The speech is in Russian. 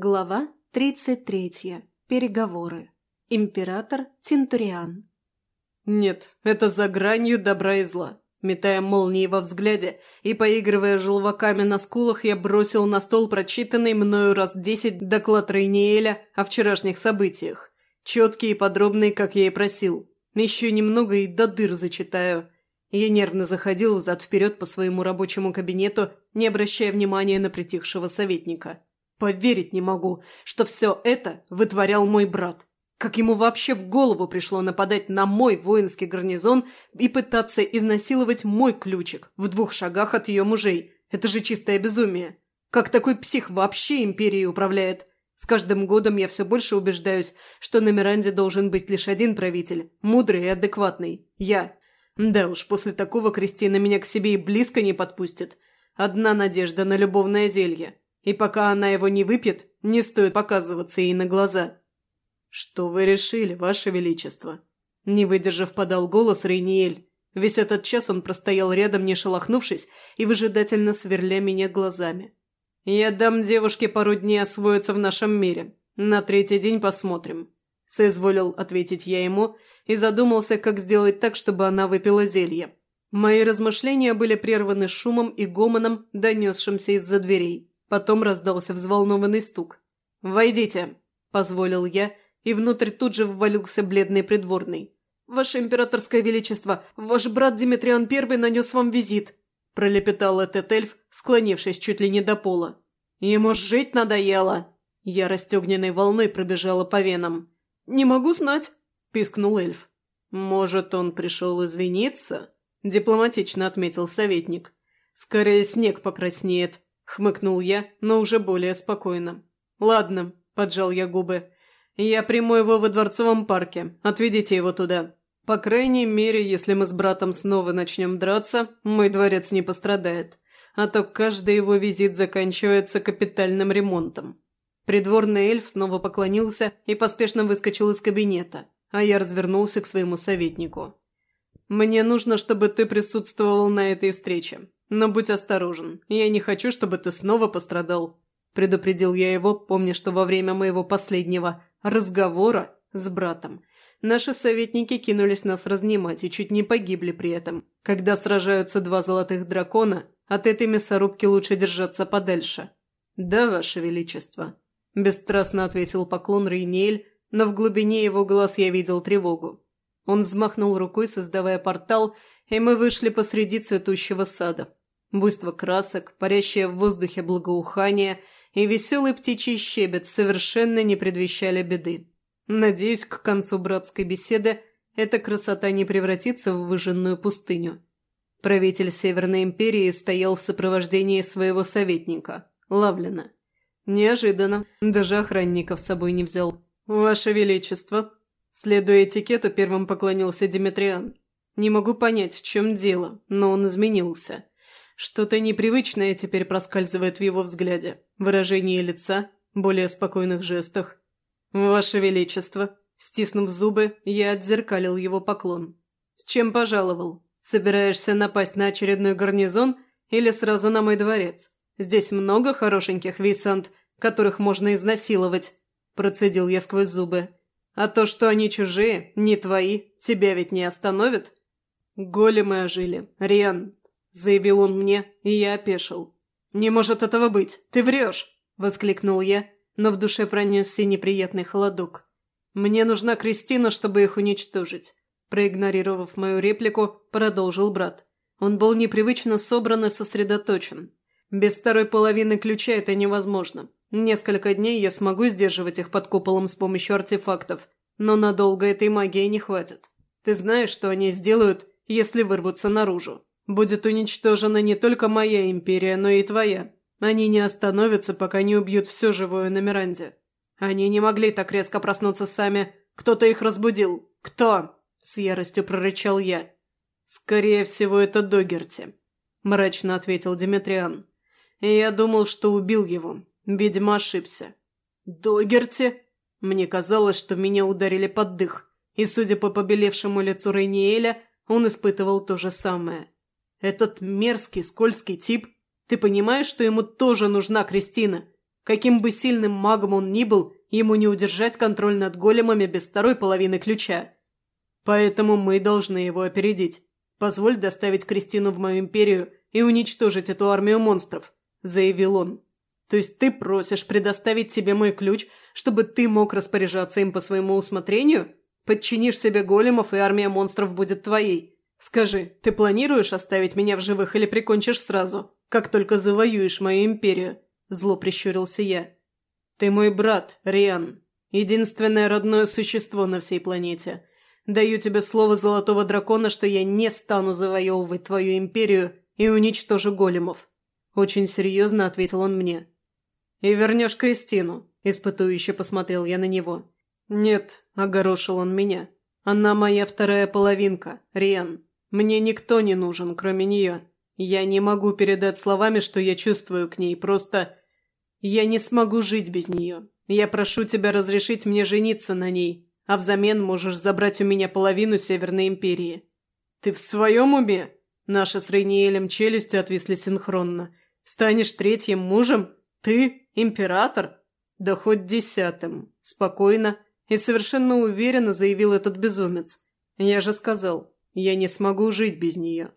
Глава 33. Переговоры. Император Тинтуриан. Нет, это за гранью добра и зла. Метая молнии во взгляде и поигрывая желваками на скулах, я бросил на стол прочитанный мною раз десять доклад Рейниэля о вчерашних событиях. Четкий и подробный, как я и просил. Еще немного и до дыр зачитаю. Я нервно заходил взад-вперед по своему рабочему кабинету, не обращая внимания на притихшего советника. Поверить не могу, что все это вытворял мой брат. Как ему вообще в голову пришло нападать на мой воинский гарнизон и пытаться изнасиловать мой ключик в двух шагах от ее мужей? Это же чистое безумие. Как такой псих вообще империей управляет? С каждым годом я все больше убеждаюсь, что на Миранде должен быть лишь один правитель, мудрый и адекватный. Я. Да уж, после такого Кристина меня к себе и близко не подпустит. Одна надежда на любовное зелье. И пока она его не выпьет, не стоит показываться ей на глаза. «Что вы решили, ваше величество?» Не выдержав, подал голос Рейниэль. Весь этот час он простоял рядом, не шелохнувшись, и выжидательно сверля меня глазами. «Я дам девушке пару дней освоиться в нашем мире. На третий день посмотрим», – соизволил ответить я ему и задумался, как сделать так, чтобы она выпила зелье. Мои размышления были прерваны шумом и гомоном, донесшимся из-за дверей. Потом раздался взволнованный стук. «Войдите!» – позволил я, и внутрь тут же ввалился бледный придворный. «Ваше императорское величество, ваш брат Димитриан Первый нанес вам визит», – пролепетал этот эльф, склонившись чуть ли не до пола. «Ему жить надоело!» Я расстегненной волной пробежала по венам. «Не могу знать», – пискнул эльф. «Может, он пришел извиниться?» – дипломатично отметил советник. «Скорее снег покраснеет, хмыкнул я, но уже более спокойно. «Ладно», – поджал я губы. «Я приму его во дворцовом парке. Отведите его туда. По крайней мере, если мы с братом снова начнем драться, мой дворец не пострадает. А то каждый его визит заканчивается капитальным ремонтом». Придворный эльф снова поклонился и поспешно выскочил из кабинета, а я развернулся к своему советнику. «Мне нужно, чтобы ты присутствовал на этой встрече. Но будь осторожен, я не хочу, чтобы ты снова пострадал», – предупредил я его, помня, что во время моего последнего разговора с братом наши советники кинулись нас разнимать и чуть не погибли при этом. Когда сражаются два золотых дракона, от этой мясорубки лучше держаться подальше. «Да, Ваше Величество», – бесстрастно ответил поклон Рейниэль, но в глубине его глаз я видел тревогу. Он взмахнул рукой, создавая портал, и мы вышли посреди цветущего сада. Буйство красок, парящее в воздухе благоухание и веселый птичий щебет совершенно не предвещали беды. Надеюсь, к концу братской беседы эта красота не превратится в выжженную пустыню. Правитель Северной Империи стоял в сопровождении своего советника, Лавлина. Неожиданно, даже охранников с собой не взял. «Ваше Величество!» Следуя этикету, первым поклонился Димитриан. «Не могу понять, в чем дело, но он изменился. Что-то непривычное теперь проскальзывает в его взгляде, выражении лица, более спокойных жестах. «Ваше Величество!» Стиснув зубы, я отзеркалил его поклон. «С чем пожаловал? Собираешься напасть на очередной гарнизон или сразу на мой дворец? Здесь много хорошеньких висант, которых можно изнасиловать», – процедил я сквозь зубы. «А то, что они чужие, не твои, тебя ведь не остановит?» Големы ожили. Риан, – заявил он мне, и я опешил. «Не может этого быть! Ты врешь!» – воскликнул я, но в душе пронесся неприятный холодок. «Мне нужна Кристина, чтобы их уничтожить», – проигнорировав мою реплику, продолжил брат. Он был непривычно собран и сосредоточен. Без второй половины ключа это невозможно. Несколько дней я смогу сдерживать их под куполом с помощью артефактов, но надолго этой магии не хватит. Ты знаешь, что они сделают, если вырвутся наружу. Будет уничтожена не только моя империя, но и твоя. Они не остановятся, пока не убьют все живое на Миранде. Они не могли так резко проснуться сами. Кто-то их разбудил. Кто?» – с яростью прорычал я. «Скорее всего, это Догерти», – мрачно ответил Димитриан. И я думал, что убил его. Видимо, ошибся. «Догерти?» Мне казалось, что меня ударили под дых, и, судя по побелевшему лицу Рейниэля, он испытывал то же самое. Этот мерзкий, скользкий тип. Ты понимаешь, что ему тоже нужна Кристина? Каким бы сильным магом он ни был, ему не удержать контроль над големами без второй половины ключа. Поэтому мы должны его опередить. Позволь доставить Кристину в мою империю и уничтожить эту армию монстров», – заявил он. «То есть ты просишь предоставить тебе мой ключ, чтобы ты мог распоряжаться им по своему усмотрению? Подчинишь себе големов, и армия монстров будет твоей. Скажи, ты планируешь оставить меня в живых или прикончишь сразу, как только завоюешь мою империю?» – зло прищурился я. «Ты мой брат, Риан. Единственное родное существо на всей планете. Даю тебе слово золотого дракона, что я не стану завоевывать твою империю и уничтожу големов. Очень серьезно ответил он мне. И вернешь Кристину, испытующе посмотрел я на него. Нет, огорошил он меня. Она моя вторая половинка, Риан. Мне никто не нужен, кроме нее. Я не могу передать словами, что я чувствую к ней, просто... Я не смогу жить без нее. Я прошу тебя разрешить мне жениться на ней, а взамен можешь забрать у меня половину Северной Империи. Ты в своем уме? Наши с Рейниелем челюсти отвисли синхронно. Станешь третьим мужем? Ты? Император? Да хоть десятым. Спокойно и совершенно уверенно заявил этот безумец. Я же сказал, я не смогу жить без нее.